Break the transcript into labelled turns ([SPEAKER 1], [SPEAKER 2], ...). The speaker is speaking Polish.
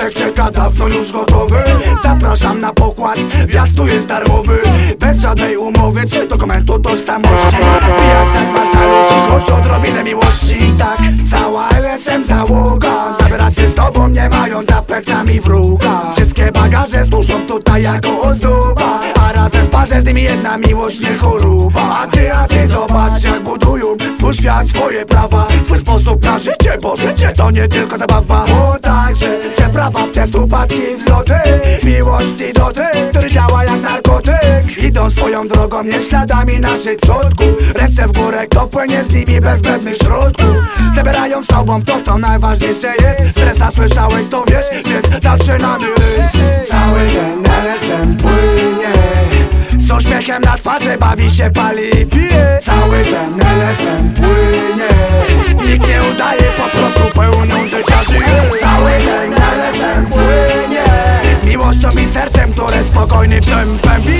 [SPEAKER 1] Kotek czeka dawno już gotowy. Zapraszam na pokład, wjazd tu jest darmowy. Bez żadnej umowy czy dokumentu tożsamości. Wbijasz jak masz ludzi, choć odrobinę miłości. Tak, cała LSM załoga. Zabiera się z tobą, nie mając za plecami wróga. Wszystkie bagaże służą tutaj jako ozdoba. A razem w parze z nimi jedna miłość, nie choroba A ty, a ty zobacz jak budują swój świat, swoje prawa. Swój sposób na życie, bo życie to nie tylko zabawa. Bo także przeprawa przez upadki i wzloty Miłość i dotyk, który działa jak narkotyk. Idą swoją drogą, nie śladami naszych przodków. Ręce w górę, kto płynie z nimi bez zbędnych środków. Zabierają sobą to, co najważniejsze jest. Stresa słyszałeś, to wiesz, więc zaczynamy. Ryć Cały ten LSM płynie. Z uśmiechem na twarzy bawi się, pali i pije. Cały sercem, które spokojny tempem bije Cały